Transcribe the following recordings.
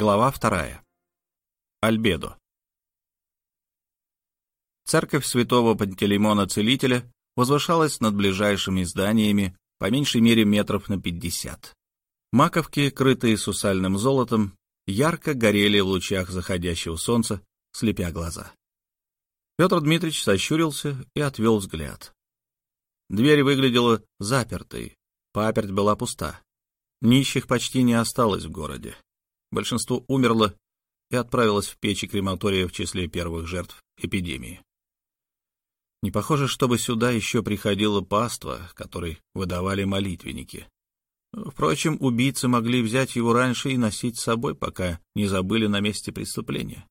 Глава вторая. Альбедо. Церковь святого Пантелеймона Целителя возвышалась над ближайшими зданиями по меньшей мере метров на пятьдесят. Маковки, крытые сусальным золотом, ярко горели в лучах заходящего солнца, слепя глаза. Петр Дмитриевич сощурился и отвел взгляд. Дверь выглядела запертой, паперть была пуста. Нищих почти не осталось в городе. Большинство умерло и отправилось в печи крематория в числе первых жертв эпидемии. Не похоже, чтобы сюда еще приходило паства, которой выдавали молитвенники. Впрочем, убийцы могли взять его раньше и носить с собой, пока не забыли на месте преступления.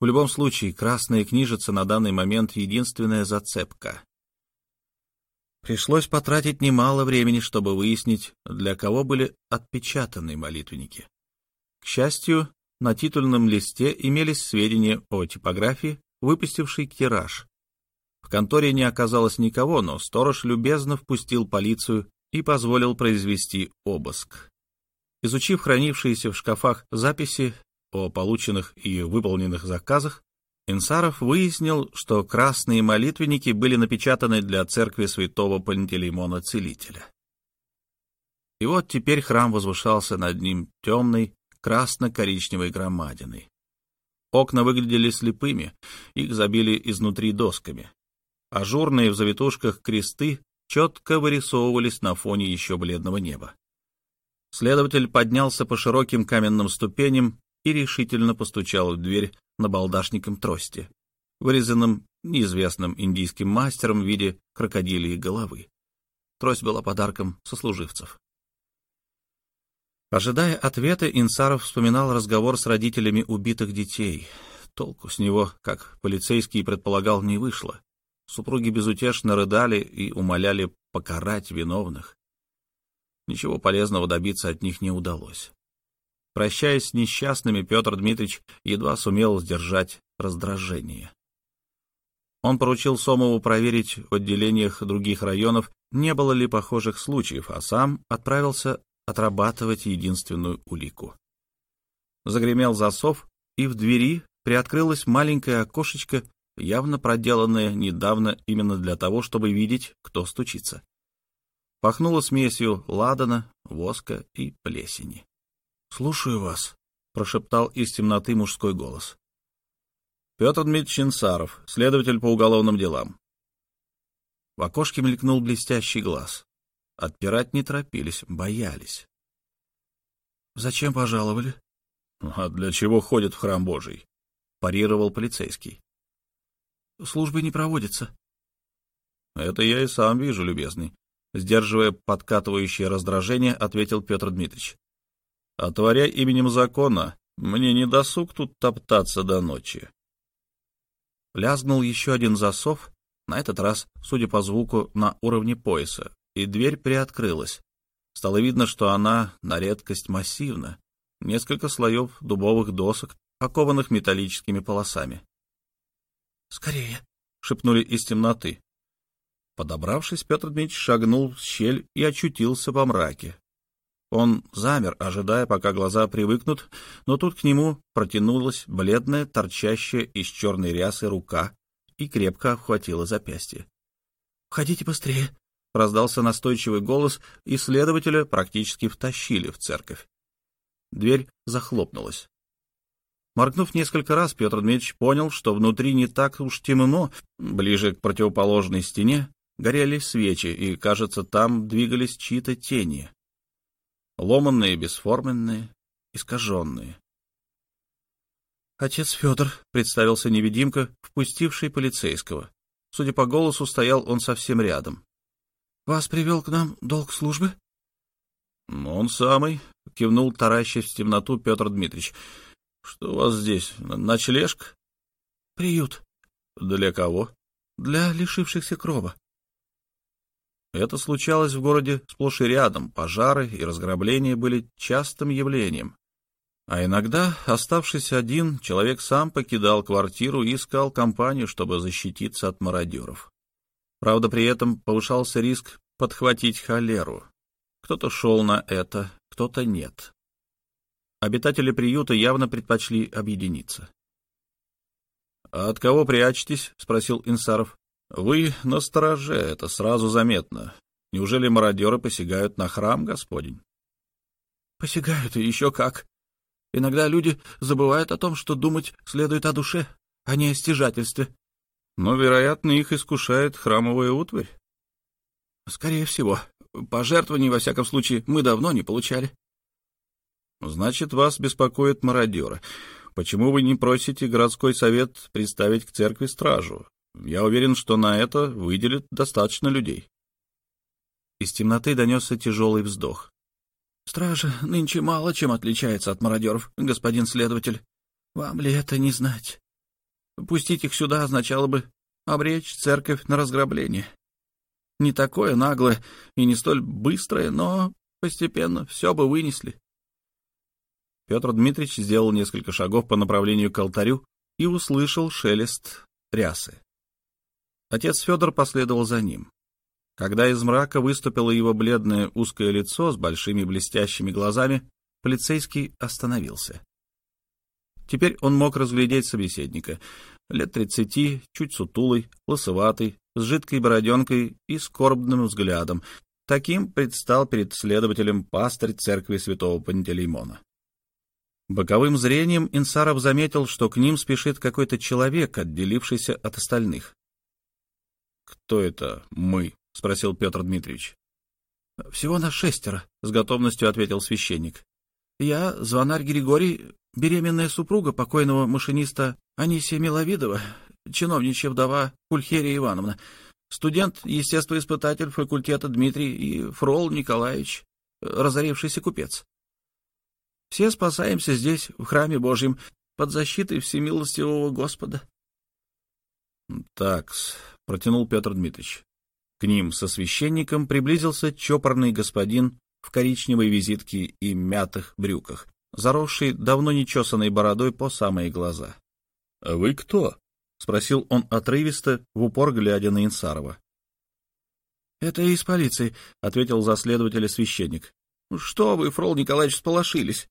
В любом случае, красная книжица на данный момент единственная зацепка. Пришлось потратить немало времени, чтобы выяснить, для кого были отпечатаны молитвенники. Счастью, на титульном листе имелись сведения о типографии, выпустившей тираж. В конторе не оказалось никого, но сторож любезно впустил полицию и позволил произвести обыск. Изучив хранившиеся в шкафах записи о полученных и выполненных заказах, Инсаров выяснил, что красные молитвенники были напечатаны для церкви святого Пантелеймона Целителя. И вот теперь храм возвышался над ним темной, красно-коричневой громадиной. Окна выглядели слепыми, их забили изнутри досками. Ажурные в завитушках кресты четко вырисовывались на фоне еще бледного неба. Следователь поднялся по широким каменным ступеням и решительно постучал в дверь на балдашником трости, вырезанном неизвестным индийским мастером в виде крокодилии головы. Трость была подарком сослуживцев. Ожидая ответа, Инсаров вспоминал разговор с родителями убитых детей. Толку с него, как полицейский предполагал, не вышло. Супруги безутешно рыдали и умоляли покарать виновных. Ничего полезного добиться от них не удалось. Прощаясь с несчастными, Петр Дмитриевич едва сумел сдержать раздражение. Он поручил Сомову проверить в отделениях других районов, не было ли похожих случаев, а сам отправился отрабатывать единственную улику. Загремел засов, и в двери приоткрылось маленькое окошечко, явно проделанное недавно именно для того, чтобы видеть, кто стучится. Пахнуло смесью ладана, воска и плесени. — Слушаю вас, — прошептал из темноты мужской голос. — Петр Дмитриевич Инсаров, следователь по уголовным делам. В окошке мелькнул блестящий глаз. Отпирать не торопились, боялись. — Зачем пожаловали? — А для чего ходят в храм Божий? — парировал полицейский. — Службы не проводятся. — Это я и сам вижу, любезный. Сдерживая подкатывающее раздражение, ответил Петр Дмитриевич. Отворя именем закона, мне не досуг тут топтаться до ночи. Лязгнул еще один засов, на этот раз, судя по звуку, на уровне пояса, и дверь приоткрылась. Стало видно, что она на редкость массивна, несколько слоев дубовых досок, окованных металлическими полосами. «Скорее!» — шепнули из темноты. Подобравшись, Петр Дмитриевич шагнул в щель и очутился во мраке. Он замер, ожидая, пока глаза привыкнут, но тут к нему протянулась бледная, торчащая из черной рясы рука и крепко обхватила запястье. — Входите быстрее! — раздался настойчивый голос, и следователя практически втащили в церковь. Дверь захлопнулась. Моргнув несколько раз, Петр Дмитриевич понял, что внутри не так уж темно, ближе к противоположной стене горели свечи, и, кажется, там двигались чьи-то тени ломанные, бесформенные, искаженные. Отец Федор, представился невидимка, впустивший полицейского. Судя по голосу, стоял он совсем рядом. — Вас привел к нам долг службы? — Он самый, — кивнул таращась в темноту Петр Дмитриевич. — Что у вас здесь, ночлежка? — Приют. — Для кого? — Для лишившихся крова. Это случалось в городе сплошь и рядом, пожары и разграбления были частым явлением. А иногда, оставшись один, человек сам покидал квартиру и искал компанию, чтобы защититься от мародеров. Правда, при этом повышался риск подхватить холеру. Кто-то шел на это, кто-то нет. Обитатели приюта явно предпочли объединиться. «А от кого прячетесь?» — спросил Инсаров. «Вы на стороже, это сразу заметно. Неужели мародеры посягают на храм Господень?» «Посягают, и еще как. Иногда люди забывают о том, что думать следует о душе, а не о стяжательстве». «Но, вероятно, их искушает храмовая утварь». «Скорее всего. Пожертвований, во всяком случае, мы давно не получали». «Значит, вас беспокоят мародеры. Почему вы не просите городской совет представить к церкви стражу? Я уверен, что на это выделят достаточно людей. Из темноты донесся тяжелый вздох. Стража нынче мало чем отличается от мародеров, господин следователь. Вам ли это не знать? Пустить их сюда означало бы обречь церковь на разграбление. Не такое наглое и не столь быстрое, но постепенно все бы вынесли. Петр Дмитриевич сделал несколько шагов по направлению к алтарю и услышал шелест рясы. Отец Федор последовал за ним. Когда из мрака выступило его бледное узкое лицо с большими блестящими глазами, полицейский остановился. Теперь он мог разглядеть собеседника. Лет тридцати, чуть сутулый, лысоватый, с жидкой бороденкой и скорбным взглядом. Таким предстал перед следователем пастырь церкви святого Пантелеймона. Боковым зрением Инсаров заметил, что к ним спешит какой-то человек, отделившийся от остальных. «Кто это мы?» — спросил Петр Дмитриевич. «Всего на шестеро», — с готовностью ответил священник. «Я, звонарь Григорий, беременная супруга покойного машиниста Анисия Миловидова, чиновничья вдова Пульхерия Ивановна, студент-естествоиспытатель факультета Дмитрий и Фрол Николаевич, разорившийся купец. Все спасаемся здесь, в храме Божьем, под защитой всемилостивого Господа. — Такс, — протянул Петр Дмитриевич. К ним со священником приблизился чопорный господин в коричневой визитке и мятых брюках, заросший давно нечесанной бородой по самые глаза. — А вы кто? — спросил он отрывисто, в упор глядя на Инсарова. — Это из полиции, — ответил за следователя священник. — Что вы, Фрол Николаевич, сполошились?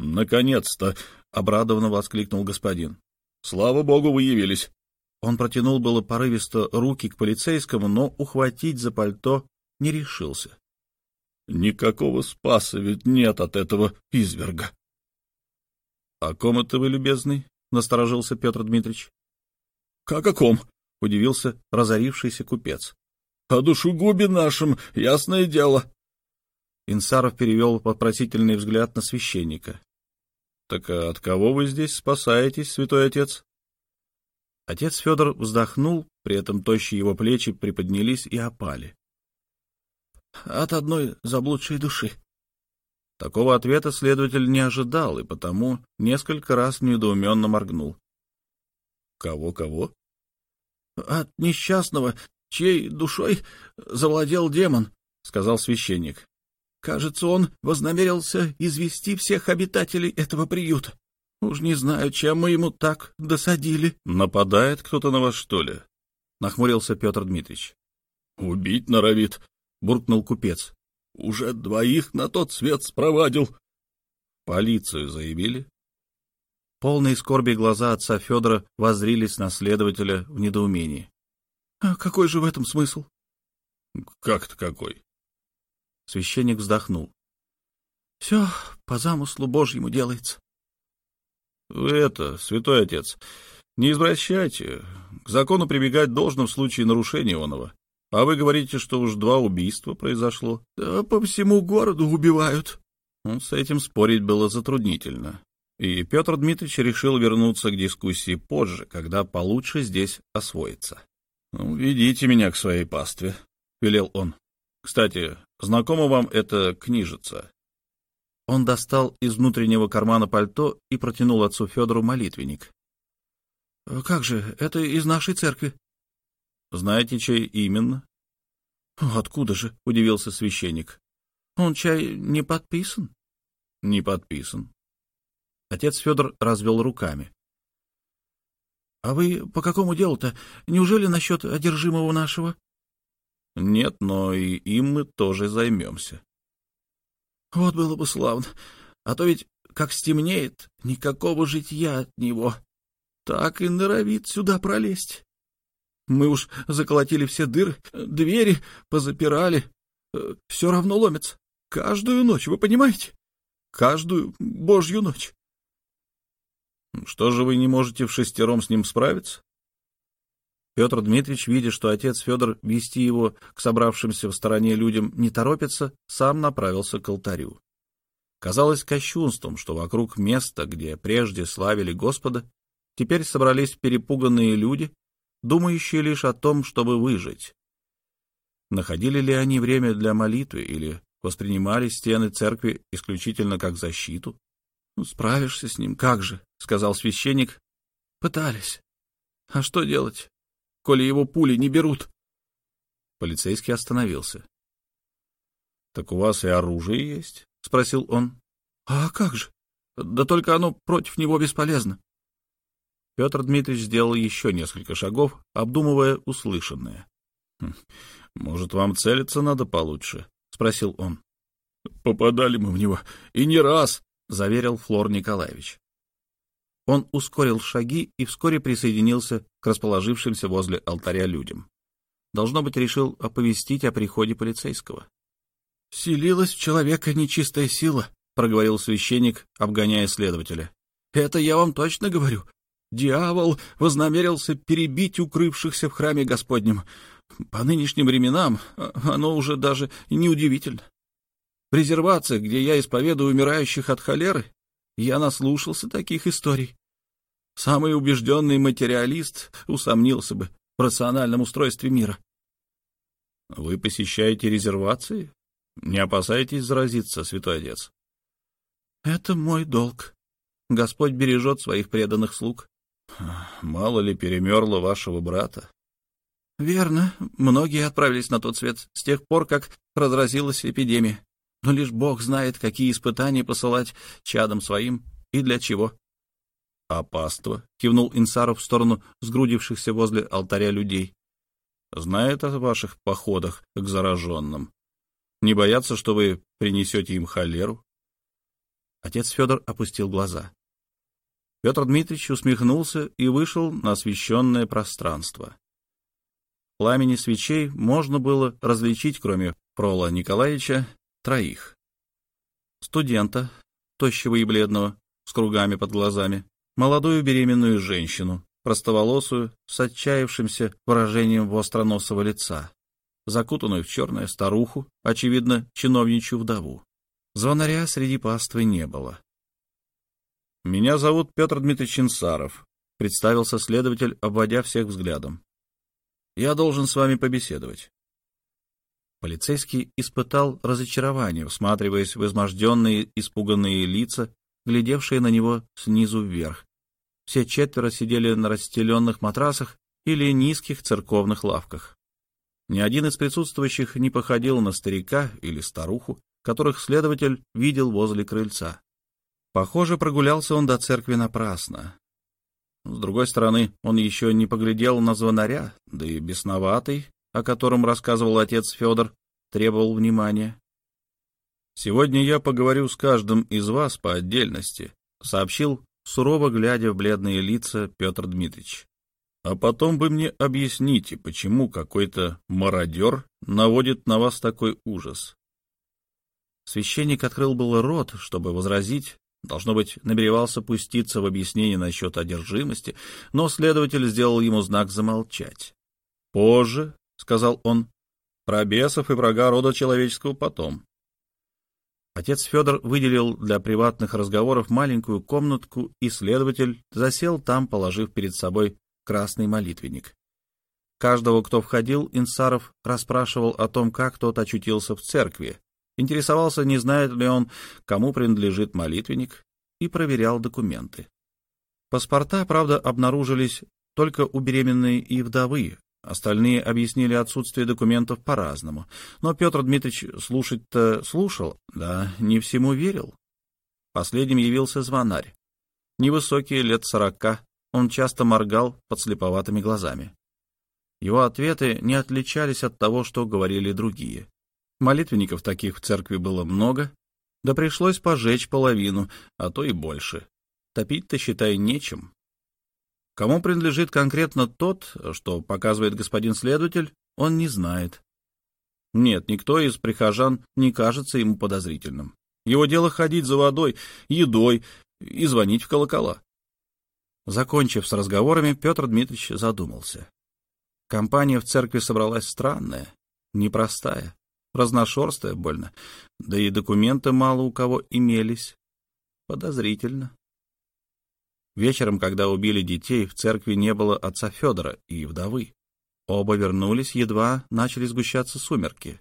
«Наконец-то!» — обрадованно воскликнул господин. «Слава богу, вы явились!» Он протянул было порывисто руки к полицейскому, но ухватить за пальто не решился. «Никакого спаса ведь нет от этого изверга!» «О ком это вы, любезный?» — насторожился Петр Дмитриевич. «Как о ком?» — удивился разорившийся купец. «О душегубе нашем, ясное дело!» Инсаров перевел вопросительный взгляд на священника. Так от кого вы здесь спасаетесь, святой отец? Отец Федор вздохнул, при этом тощие его плечи приподнялись и опали. От одной заблудшей души. Такого ответа следователь не ожидал и потому несколько раз недоуменно моргнул. Кого-кого? От несчастного, чьей душой завладел демон, — сказал священник. Кажется, он вознамерился извести всех обитателей этого приюта. Уж не знаю, чем мы ему так досадили. — Нападает кто-то на вас, что ли? — нахмурился Петр Дмитриевич. — Убить норовит, — буркнул купец. — Уже двоих на тот свет спровадил. — Полицию заявили? Полные скорби глаза отца Федора воззрились на следователя в недоумении. — А какой же в этом смысл? — Как-то какой? Священник вздохнул. — Все по замыслу Божьему делается. — Вы это, святой отец, не извращайте. К закону прибегать должно в случае нарушения оного. А вы говорите, что уж два убийства произошло. — Да по всему городу убивают. Ну, с этим спорить было затруднительно. И Петр Дмитриевич решил вернуться к дискуссии позже, когда получше здесь освоиться. «Ну, ведите меня к своей пастве», — велел он. «Кстати, Знакома вам эта книжица?» Он достал из внутреннего кармана пальто и протянул отцу Федору молитвенник. — Как же, это из нашей церкви. — Знаете, чей именно? — Откуда же? — удивился священник. — Он чай не подписан? — Не подписан. Отец Федор развел руками. — А вы по какому делу-то? Неужели насчет одержимого нашего? Нет, но и им мы тоже займемся. Вот было бы славно. А то ведь, как стемнеет, никакого житья от него. Так и норовит сюда пролезть. Мы уж заколотили все дыры, двери позапирали. Э, все равно ломится. Каждую ночь, вы понимаете? Каждую божью ночь. Что же вы не можете в шестером с ним справиться? Петр Дмитриевич, видя, что отец Федор вести его к собравшимся в стороне людям не торопится, сам направился к алтарю. Казалось кощунством, что вокруг места, где прежде славили Господа, теперь собрались перепуганные люди, думающие лишь о том, чтобы выжить. Находили ли они время для молитвы или воспринимали стены церкви исключительно как защиту? «Ну, справишься с ним, как же», — сказал священник. «Пытались. А что делать, коли его пули не берут?» Полицейский остановился. «Так у вас и оружие есть?» — спросил он. «А как же? Да только оно против него бесполезно». Петр Дмитриевич сделал еще несколько шагов, обдумывая услышанное. «Хм, «Может, вам целиться надо получше?» — спросил он. «Попадали мы в него, и не раз!» — заверил Флор Николаевич. Он ускорил шаги и вскоре присоединился к расположившимся возле алтаря людям. Должно быть, решил оповестить о приходе полицейского. «Селилась в человека нечистая сила», — проговорил священник, обгоняя следователя. «Это я вам точно говорю. Дьявол вознамерился перебить укрывшихся в храме Господнем. По нынешним временам а, оно уже даже неудивительно. В резервациях, где я исповедую умирающих от холеры, я наслушался таких историй. Самый убежденный материалист усомнился бы в рациональном устройстве мира. — Вы посещаете резервации? Не опасаетесь заразиться, святой отец? — Это мой долг. Господь бережет своих преданных слуг. — Мало ли перемерло вашего брата? — Верно. Многие отправились на тот свет с тех пор, как разразилась эпидемия. Но лишь Бог знает, какие испытания посылать чадам своим и для чего. — паства? — кивнул Инсаров в сторону сгрудившихся возле алтаря людей. — Знает о ваших походах к зараженным. Не боятся, что вы принесете им холеру? Отец Федор опустил глаза. Петр Дмитриевич усмехнулся и вышел на освещенное пространство. пламени свечей можно было различить, кроме Прола Николаевича, троих. Студента, тощего и бледного, с кругами под глазами, молодую беременную женщину, простоволосую, с отчаявшимся выражением востроносого лица, закутанную в черное старуху, очевидно, чиновничью вдову. Звонаря среди паствы не было. «Меня зовут Петр Дмитриевич Инсаров», — представился следователь, обводя всех взглядом. «Я должен с вами побеседовать». Полицейский испытал разочарование, всматриваясь в изможденные, испуганные лица, глядевшие на него снизу вверх. Все четверо сидели на расстеленных матрасах или низких церковных лавках. Ни один из присутствующих не походил на старика или старуху, которых следователь видел возле крыльца. Похоже, прогулялся он до церкви напрасно. С другой стороны, он еще не поглядел на звонаря, да и бесноватый, о котором рассказывал отец Федор, требовал внимания. «Сегодня я поговорю с каждым из вас по отдельности», — сообщил, сурово глядя в бледные лица Петр Дмитриевич. «А потом вы мне объясните, почему какой-то мародер наводит на вас такой ужас». Священник открыл было рот, чтобы возразить, Должно быть, намеревался пуститься в объяснение насчет одержимости, но следователь сделал ему знак замолчать. «Позже», — сказал он, — «про бесов и врага рода человеческого потом». Отец Федор выделил для приватных разговоров маленькую комнатку, и следователь засел там, положив перед собой красный молитвенник. Каждого, кто входил, Инсаров расспрашивал о том, как тот очутился в церкви, интересовался, не знает ли он, кому принадлежит молитвенник, и проверял документы. Паспорта, правда, обнаружились только у беременной и вдовы, остальные объяснили отсутствие документов по-разному. Но Петр Дмитриевич слушать-то слушал, да не всему верил. Последним явился звонарь. Невысокий, лет сорока, он часто моргал под слеповатыми глазами. Его ответы не отличались от того, что говорили другие. Молитвенников таких в церкви было много, Да пришлось пожечь половину, а то и больше. Топить-то, считай, нечем. Кому принадлежит конкретно тот, что показывает господин следователь, он не знает. Нет, никто из прихожан не кажется ему подозрительным. Его дело ходить за водой, едой и звонить в колокола. Закончив с разговорами, Петр Дмитриевич задумался. Компания в церкви собралась странная, непростая, разношерстая больно, да и документы мало у кого имелись. Подозрительно. Вечером, когда убили детей, в церкви не было отца Федора и вдовы. Оба вернулись, едва начали сгущаться сумерки.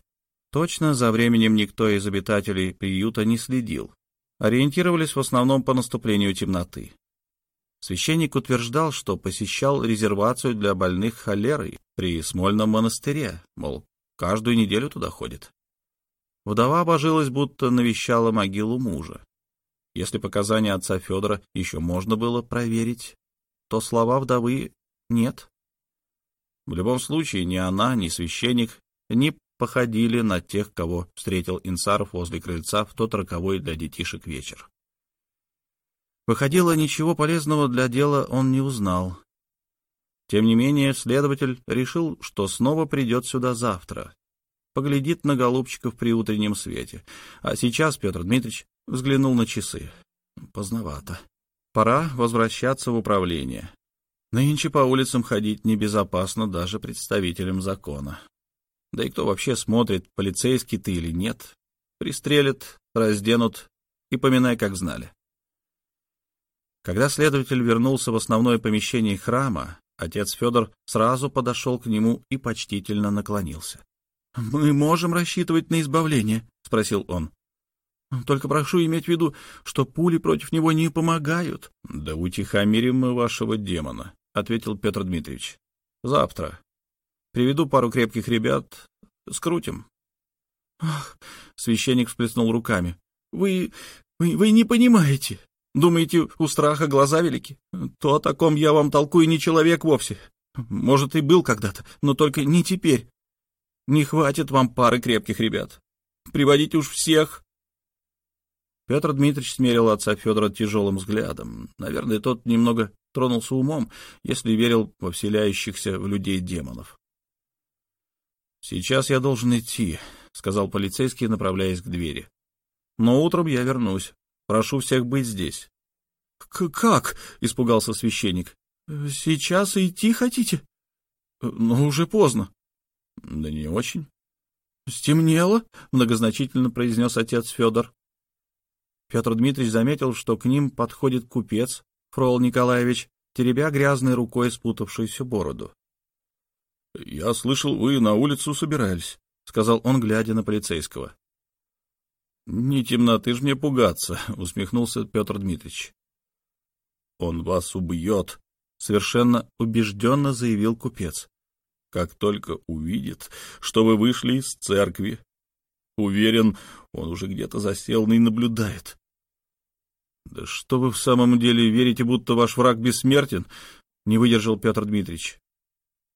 Точно за временем никто из обитателей приюта не следил. Ориентировались в основном по наступлению темноты. Священник утверждал, что посещал резервацию для больных холерой при Смольном монастыре, мол, каждую неделю туда ходит. Вдова обожилась, будто навещала могилу мужа. Если показания отца Федора еще можно было проверить, то слова вдовы нет. В любом случае, ни она, ни священник не походили на тех, кого встретил Инсаров возле крыльца в тот роковой для детишек вечер. Выходило, ничего полезного для дела он не узнал. Тем не менее, следователь решил, что снова придет сюда завтра. Поглядит на голубчиков при утреннем свете. А сейчас Петр Дмитриевич взглянул на часы. Поздновато. Пора возвращаться в управление. Нынче по улицам ходить небезопасно даже представителям закона. Да и кто вообще смотрит, полицейский ты или нет? Пристрелят, разденут и поминай, как знали. Когда следователь вернулся в основное помещение храма, отец Федор сразу подошел к нему и почтительно наклонился. — Мы можем рассчитывать на избавление? — спросил он. — Только прошу иметь в виду, что пули против него не помогают. — Да утихомирим мы вашего демона, — ответил Петр Дмитриевич. — Завтра. Приведу пару крепких ребят, скрутим. — Ах! — священник всплеснул руками. — Вы... вы... вы не понимаете. Думаете, у страха глаза велики? То о таком я вам толкую не человек вовсе. Может, и был когда-то, но только не теперь. Не хватит вам пары крепких ребят. Приводите уж всех. Петр Дмитриевич смерил отца Федора тяжелым взглядом. Наверное, тот немного тронулся умом, если верил во вселяющихся в людей демонов. «Сейчас я должен идти», — сказал полицейский, направляясь к двери. «Но утром я вернусь. Прошу всех быть здесь. — Как? — испугался священник. — Сейчас идти хотите? — Но уже поздно. — Да не очень. — Стемнело, — многозначительно произнес отец Федор. Петр Дмитриевич заметил, что к ним подходит купец, Фрол Николаевич, теребя грязной рукой спутавшуюся бороду. — Я слышал, вы на улицу собирались, — сказал он, глядя на полицейского. «Не темноты ж мне пугаться», — усмехнулся Петр Дмитриевич. «Он вас убьет», — совершенно убежденно заявил купец. «Как только увидит, что вы вышли из церкви. Уверен, он уже где-то засел и наблюдает». «Да что вы в самом деле верите, будто ваш враг бессмертен?» — не выдержал Петр Дмитриевич.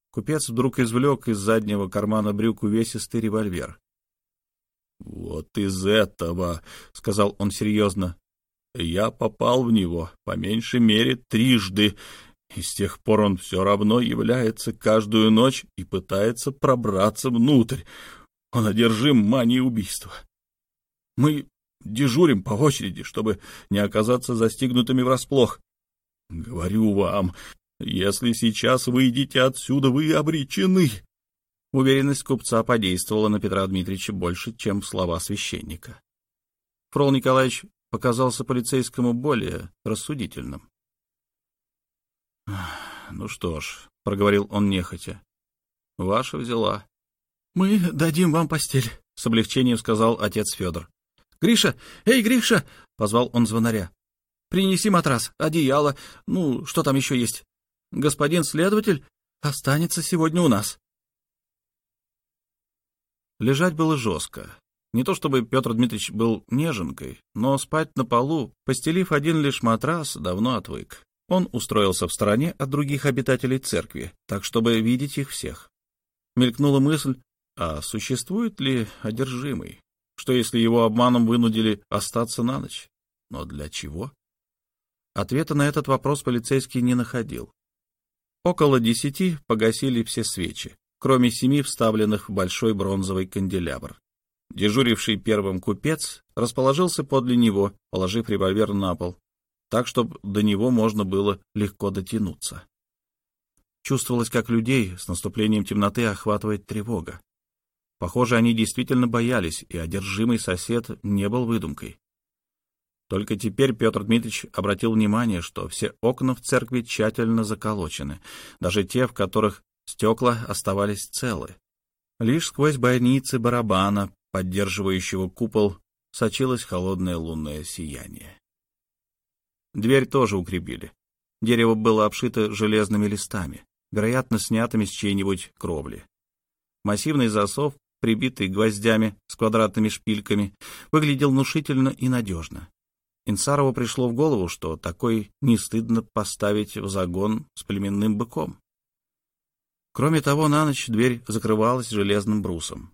Купец вдруг извлек из заднего кармана брюк увесистый револьвер. «Вот из этого», — сказал он серьезно, — «я попал в него, по меньшей мере, трижды, и с тех пор он все равно является каждую ночь и пытается пробраться внутрь. Он одержим манией убийства. Мы дежурим по очереди, чтобы не оказаться застигнутыми врасплох. Говорю вам, если сейчас выйдете отсюда, вы обречены. Уверенность купца подействовала на Петра Дмитриевича больше, чем слова священника. Фрол Николаевич показался полицейскому более рассудительным. — Ну что ж, — проговорил он нехотя, — ваша взяла. — Мы дадим вам постель, — с облегчением сказал отец Федор. — Гриша! Эй, Гриша! — позвал он звонаря. — Принеси матрас, одеяло, ну, что там еще есть. Господин следователь останется сегодня у нас. Лежать было жестко. Не то чтобы Петр Дмитриевич был неженкой, но спать на полу, постелив один лишь матрас, давно отвык. Он устроился в стороне от других обитателей церкви, так чтобы видеть их всех. Мелькнула мысль, а существует ли одержимый? Что, если его обманом вынудили остаться на ночь? Но для чего? Ответа на этот вопрос полицейский не находил. Около десяти погасили все свечи, кроме семи вставленных в большой бронзовый канделябр. Дежуривший первым купец расположился подле него, положив револьвер на пол, так, чтобы до него можно было легко дотянуться. Чувствовалось, как людей с наступлением темноты охватывает тревога. Похоже, они действительно боялись, и одержимый сосед не был выдумкой. Только теперь Петр Дмитриевич обратил внимание, что все окна в церкви тщательно заколочены, даже те, в которых стекла оставались целы. Лишь сквозь бойницы барабана, поддерживающего купол, сочилось холодное лунное сияние. Дверь тоже укрепили. Дерево было обшито железными листами, вероятно, снятыми с чьей-нибудь кровли. Массивный засов, прибитый гвоздями с квадратными шпильками, выглядел внушительно и надежно. Инсарову пришло в голову, что такой не стыдно поставить в загон с племенным быком. Кроме того, на ночь дверь закрывалась железным брусом.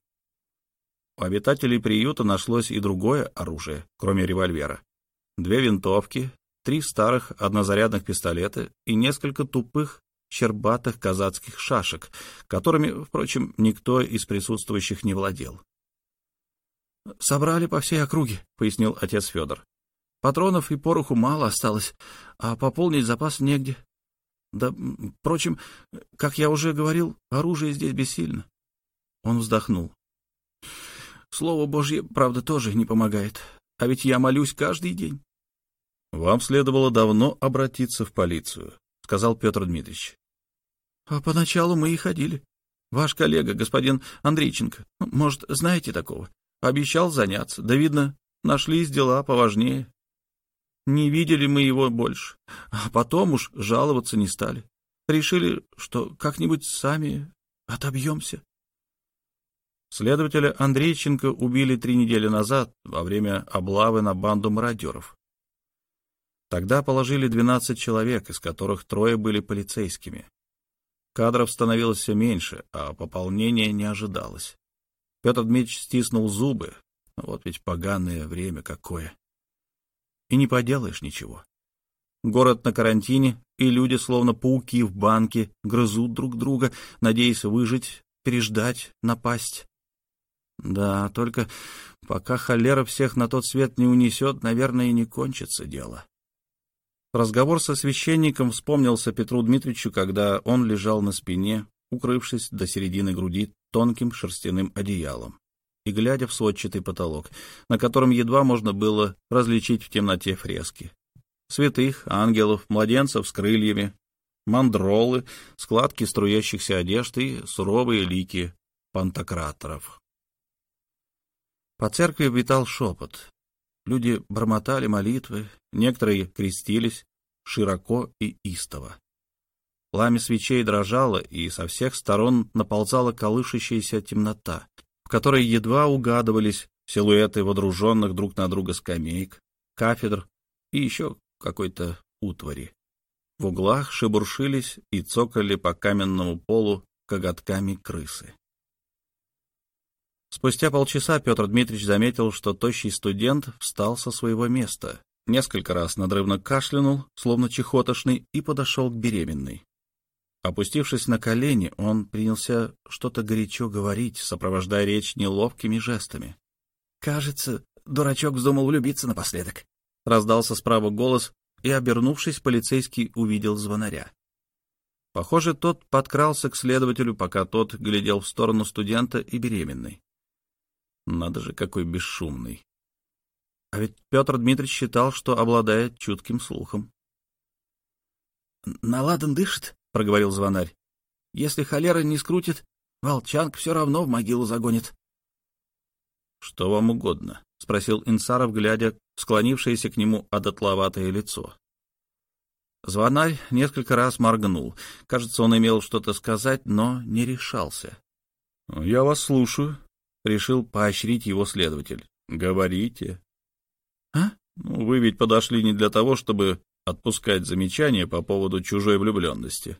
У обитателей приюта нашлось и другое оружие, кроме револьвера. Две винтовки, три старых однозарядных пистолета и несколько тупых, щербатых казацких шашек, которыми, впрочем, никто из присутствующих не владел. «Собрали по всей округе», — пояснил отец Федор. Патронов и пороху мало осталось, а пополнить запас негде. Да, впрочем, как я уже говорил, оружие здесь бессильно. Он вздохнул. Слово Божье, правда, тоже не помогает. А ведь я молюсь каждый день. — Вам следовало давно обратиться в полицию, — сказал Петр Дмитриевич. — А поначалу мы и ходили. Ваш коллега, господин Андрейченко, может, знаете такого? Обещал заняться. Да, видно, нашлись дела поважнее. Не видели мы его больше, а потом уж жаловаться не стали. Решили, что как-нибудь сами отобьемся. Следователя Андрейченко убили три недели назад во время облавы на банду мародеров. Тогда положили 12 человек, из которых трое были полицейскими. Кадров становилось все меньше, а пополнения не ожидалось. Петр Дмитриевич стиснул зубы. Вот ведь поганое время какое и не поделаешь ничего. Город на карантине, и люди, словно пауки в банке, грызут друг друга, надеясь выжить, переждать, напасть. Да, только пока холера всех на тот свет не унесет, наверное, и не кончится дело. Разговор со священником вспомнился Петру Дмитриевичу, когда он лежал на спине, укрывшись до середины груди тонким шерстяным одеялом и глядя в сводчатый потолок, на котором едва можно было различить в темноте фрески. Святых, ангелов, младенцев с крыльями, мандролы, складки струящихся одежд и суровые лики пантократоров. По церкви витал шепот. Люди бормотали молитвы, некоторые крестились широко и истово. Пламя свечей дрожало, и со всех сторон наползала колышащаяся темнота, в которой едва угадывались силуэты водруженных друг на друга скамеек, кафедр и еще какой-то утвари. В углах шебуршились и цокали по каменному полу коготками крысы. Спустя полчаса Петр Дмитриевич заметил, что тощий студент встал со своего места, несколько раз надрывно кашлянул, словно чехотошный, и подошел к беременной. Опустившись на колени, он принялся что-то горячо говорить, сопровождая речь неловкими жестами. «Кажется, дурачок вздумал влюбиться напоследок», — раздался справа голос, и, обернувшись, полицейский увидел звонаря. Похоже, тот подкрался к следователю, пока тот глядел в сторону студента и беременной. Надо же, какой бесшумный. А ведь Петр Дмитриевич считал, что обладает чутким слухом. «Наладан дышит?» — проговорил звонарь. — Если холера не скрутит, волчанка все равно в могилу загонит. — Что вам угодно? — спросил Инсаров, глядя склонившееся к нему одотловатое лицо. Звонарь несколько раз моргнул. Кажется, он имел что-то сказать, но не решался. — Я вас слушаю, — решил поощрить его следователь. — Говорите. — А? Ну, вы ведь подошли не для того, чтобы отпускать замечания по поводу чужой влюбленности.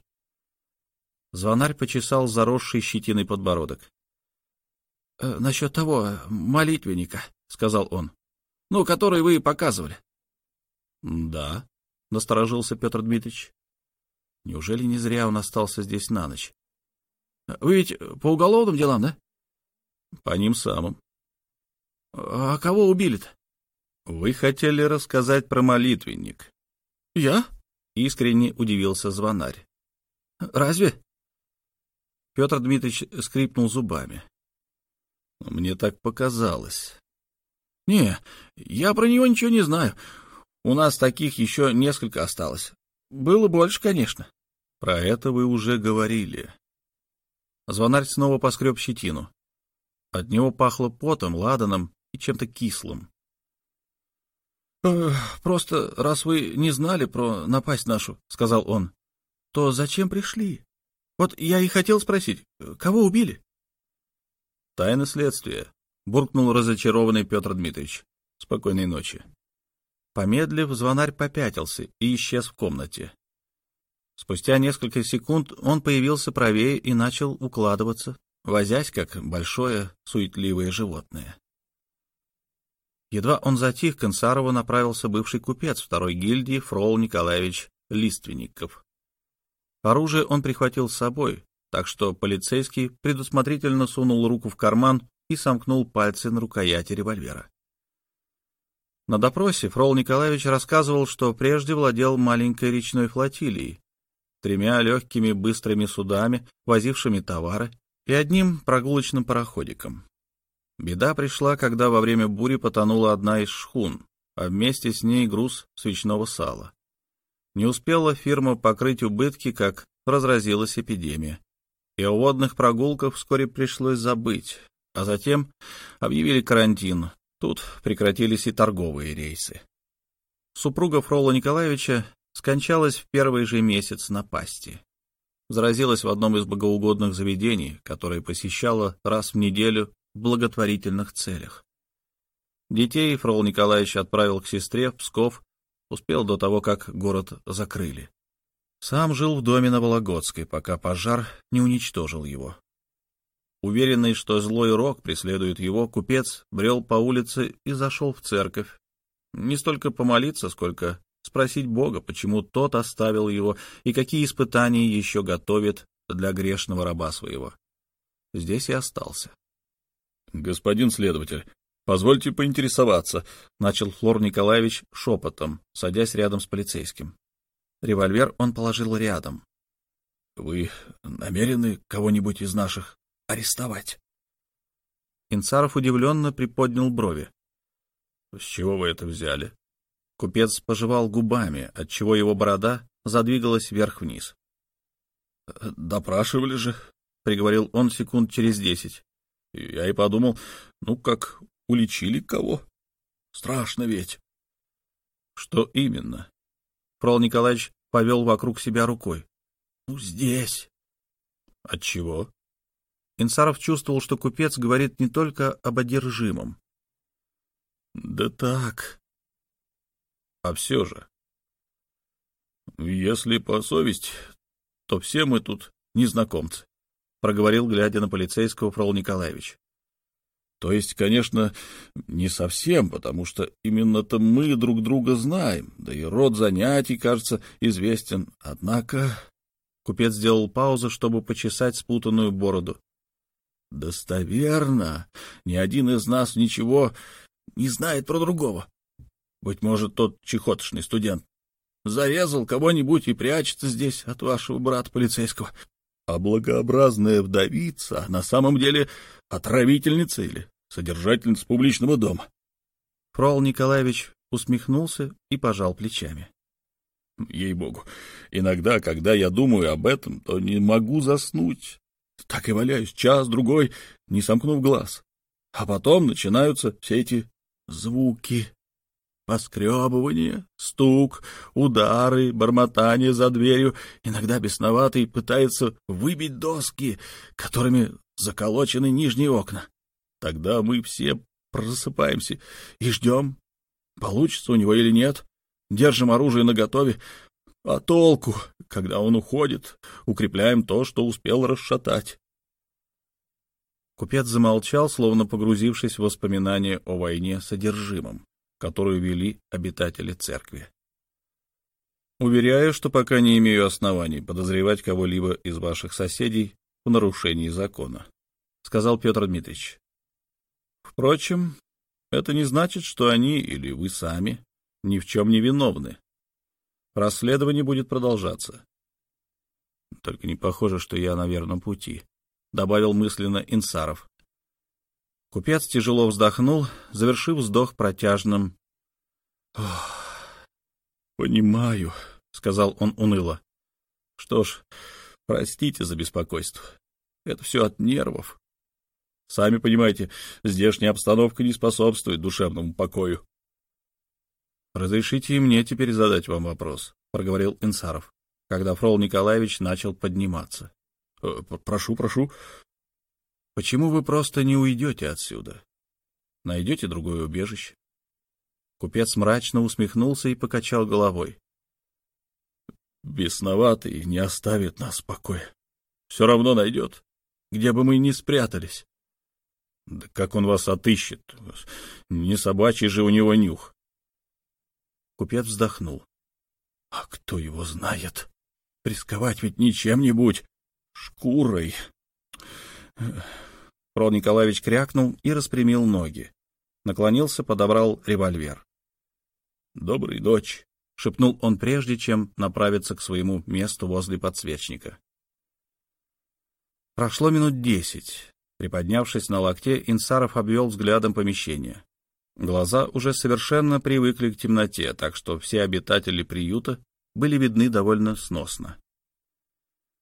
Звонарь почесал заросший щетиной подбородок. «Э, — Насчет того молитвенника, сказал он. — Ну, который вы показывали. — Да, — насторожился Петр Дмитриевич. Неужели не зря он остался здесь на ночь? — Вы ведь по уголовным делам, да? — По ним самым. — А кого убили-то? — Вы хотели рассказать про молитвенник. — Я? — искренне удивился звонарь. — Разве? Петр Дмитриевич скрипнул зубами. — Мне так показалось. — Не, я про него ничего не знаю. У нас таких еще несколько осталось. Было больше, конечно. — Про это вы уже говорили. Звонарь снова поскреб щетину. От него пахло потом, ладаном и чем-то кислым. «Э, — Просто, раз вы не знали про напасть нашу, — сказал он, — то зачем пришли? Вот я и хотел спросить, кого убили? — Тайна следствия, — буркнул разочарованный Петр Дмитриевич. — Спокойной ночи. Помедлив, звонарь попятился и исчез в комнате. Спустя несколько секунд он появился правее и начал укладываться, возясь, как большое суетливое животное. Едва он затих, к Инсарову направился бывший купец второй гильдии Фрол Николаевич Лиственников. Оружие он прихватил с собой, так что полицейский предусмотрительно сунул руку в карман и сомкнул пальцы на рукояти револьвера. На допросе Фрол Николаевич рассказывал, что прежде владел маленькой речной флотилией, тремя легкими быстрыми судами, возившими товары, и одним прогулочным пароходиком. Беда пришла, когда во время бури потонула одна из шхун, а вместе с ней груз свечного сала. Не успела фирма покрыть убытки, как разразилась эпидемия. И о водных прогулках вскоре пришлось забыть, а затем объявили карантин. Тут прекратились и торговые рейсы. Супруга Фрола Николаевича скончалась в первый же месяц напасти. Заразилась в одном из богоугодных заведений, которое посещала раз в неделю благотворительных целях. Детей Фрол Николаевич отправил к сестре в Псков, успел до того, как город закрыли. Сам жил в доме на Вологодской, пока пожар не уничтожил его. Уверенный, что злой рок преследует его, купец брел по улице и зашел в церковь. Не столько помолиться, сколько спросить Бога, почему тот оставил его и какие испытания еще готовит для грешного раба своего. Здесь и остался. — Господин следователь, позвольте поинтересоваться, — начал Флор Николаевич шепотом, садясь рядом с полицейским. Револьвер он положил рядом. — Вы намерены кого-нибудь из наших арестовать? Инцаров удивленно приподнял брови. — С чего вы это взяли? Купец пожевал губами, отчего его борода задвигалась вверх-вниз. — Допрашивали же, — приговорил он секунд через десять. Я и подумал, ну как, уличили кого? Страшно ведь. — Что именно? Фрол Николаевич повел вокруг себя рукой. — Ну, здесь. — Отчего? Инсаров чувствовал, что купец говорит не только об одержимом. — Да так, а все же. Если по совесть, то все мы тут незнакомцы, — проговорил, глядя на полицейского Фрол Николаевич. То есть, конечно, не совсем, потому что именно-то мы друг друга знаем, да и род занятий, кажется, известен. Однако купец сделал паузу, чтобы почесать спутанную бороду. Достоверно, ни один из нас ничего не знает про другого. Быть может, тот чехотошный студент зарезал кого-нибудь и прячется здесь от вашего брата полицейского. А благообразная вдовица на самом деле отравительница или содержательница публичного дома. Фрол Николаевич усмехнулся и пожал плечами. Ей-богу, иногда, когда я думаю об этом, то не могу заснуть. Так и валяюсь час-другой, не сомкнув глаз. А потом начинаются все эти звуки. Поскребывание, стук, удары, бормотание за дверью. Иногда бесноватый пытается выбить доски, которыми заколочены нижние окна. Тогда мы все просыпаемся и ждем, получится у него или нет. Держим оружие наготове. А толку, когда он уходит, укрепляем то, что успел расшатать. Купец замолчал, словно погрузившись в воспоминания о войне содержимым, которую вели обитатели церкви. Уверяю, что пока не имею оснований подозревать кого-либо из ваших соседей в нарушении закона, — сказал Петр Дмитриевич. Впрочем, это не значит, что они или вы сами ни в чем не виновны. Расследование будет продолжаться. Только не похоже, что я на верном пути, — добавил мысленно Инсаров. Купец тяжело вздохнул, завершив вздох протяжным. — Понимаю, — сказал он уныло. — Что ж, простите за беспокойство. Это все от нервов. Сами понимаете, здешняя обстановка не способствует душевному покою. — Разрешите мне теперь задать вам вопрос, — проговорил Инсаров когда Фрол Николаевич начал подниматься. «Э, — Прошу, прошу. — Почему вы просто не уйдете отсюда? Найдете другое убежище? Купец мрачно усмехнулся и покачал головой. — Бесноватый не оставит нас в покое. Все равно найдет, где бы мы ни спрятались. Да как он вас отыщет? Не собачий же у него нюх. Купец вздохнул. — А кто его знает? Рисковать ведь не чем-нибудь, шкурой. Фрол Николаевич крякнул и распрямил ноги. Наклонился, подобрал револьвер. — Добрый дочь, — шепнул он прежде, чем направиться к своему месту возле подсвечника. Прошло минут десять. Приподнявшись на локте, Инсаров обвел взглядом помещение. Глаза уже совершенно привыкли к темноте, так что все обитатели приюта были видны довольно сносно.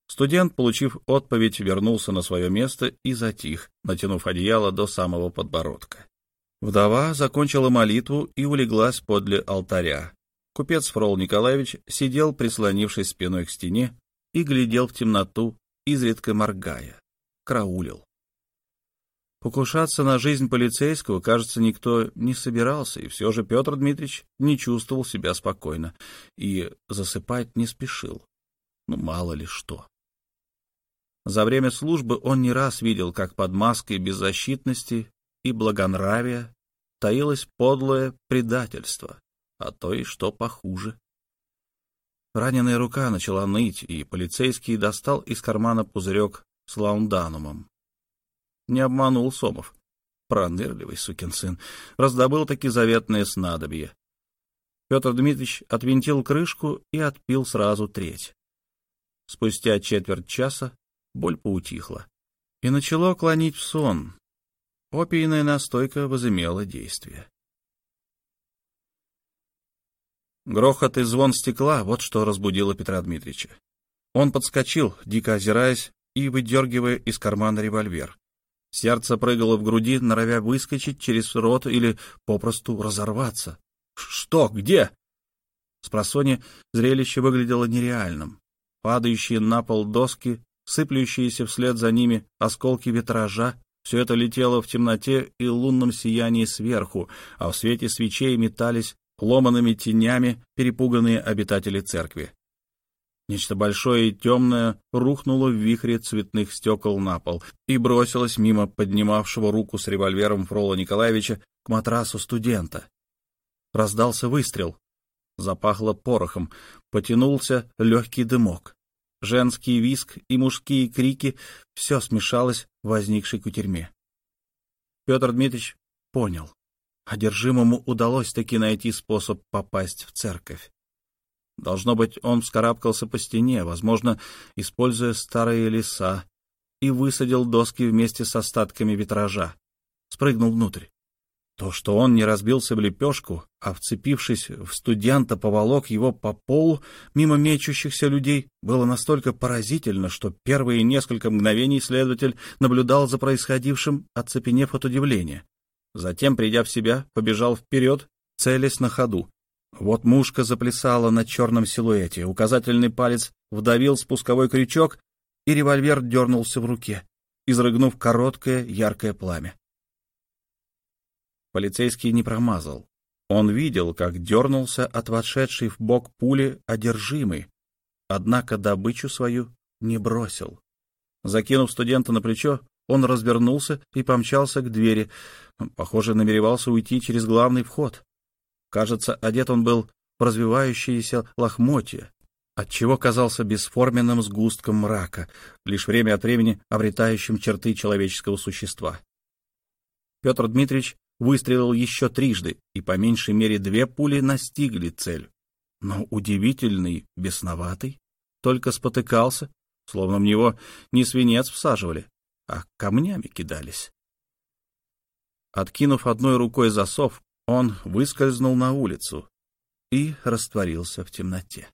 Студент, получив отповедь, вернулся на свое место и затих, натянув одеяло до самого подбородка. Вдова закончила молитву и улеглась подле алтаря. Купец Фрол Николаевич сидел, прислонившись спиной к стене, и глядел в темноту, изредка моргая, краулил. Покушаться на жизнь полицейского, кажется, никто не собирался, и все же Петр Дмитриевич не чувствовал себя спокойно и засыпать не спешил. Ну, мало ли что. За время службы он не раз видел, как под маской беззащитности и благонравия таилось подлое предательство, а то и что похуже. Раненая рука начала ныть, и полицейский достал из кармана пузырек с лаунданумом. Не обманул Сомов. Пронырливый сукин сын. Раздобыл таки заветное снадобье. Петр Дмитриевич отвинтил крышку и отпил сразу треть. Спустя четверть часа боль поутихла и начало клонить в сон. Опийная настойка возымела действие. Грохот и звон стекла — вот что разбудило Петра Дмитриевича. Он подскочил, дико озираясь и выдергивая из кармана револьвер. Сердце прыгало в груди, норовя выскочить через рот или попросту разорваться. «Что? Где?» Спросонья зрелище выглядело нереальным. Падающие на пол доски, сыплющиеся вслед за ними осколки витража, все это летело в темноте и лунном сиянии сверху, а в свете свечей метались ломанными тенями перепуганные обитатели церкви. Нечто большое и темное рухнуло в вихре цветных стекол на пол и бросилось мимо поднимавшего руку с револьвером Фрола Николаевича к матрасу студента. Раздался выстрел. Запахло порохом, потянулся легкий дымок. Женский виск и мужские крики — все смешалось в возникшей кутерьме. Петр Дмитриевич понял. Одержимому удалось таки найти способ попасть в церковь. Должно быть, он вскарабкался по стене, возможно, используя старые леса, и высадил доски вместе с остатками витража. Спрыгнул внутрь. То, что он не разбился в лепешку, а, вцепившись в студента, поволок его по полу мимо мечущихся людей, было настолько поразительно, что первые несколько мгновений следователь наблюдал за происходившим, оцепенев от удивления. Затем, придя в себя, побежал вперед, целясь на ходу. Вот мушка заплясала на черном силуэте, указательный палец вдавил спусковой крючок, и револьвер дернулся в руке, изрыгнув короткое яркое пламя. Полицейский не промазал. Он видел, как дернулся от вошедшей в бок пули одержимый, однако добычу свою не бросил. Закинув студента на плечо, он развернулся и помчался к двери. Похоже, намеревался уйти через главный вход. Кажется, одет он был в развивающиеся лохмотья, отчего казался бесформенным сгустком мрака, лишь время от времени обретающим черты человеческого существа. Петр Дмитриевич выстрелил еще трижды, и по меньшей мере две пули настигли цель. Но удивительный, бесноватый, только спотыкался, словно в него не свинец всаживали, а камнями кидались. Откинув одной рукой засов, он выскользнул на улицу и растворился в темноте.